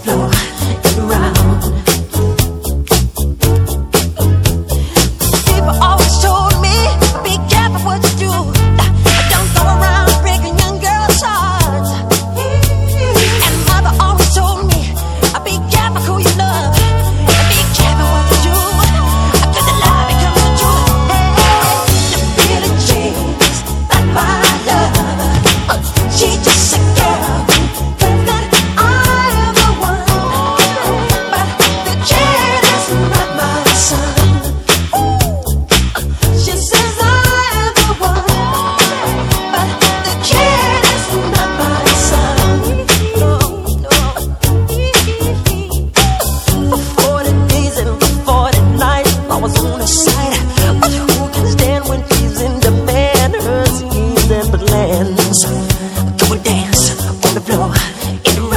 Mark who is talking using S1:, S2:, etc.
S1: floor. Come and dance on the floor in the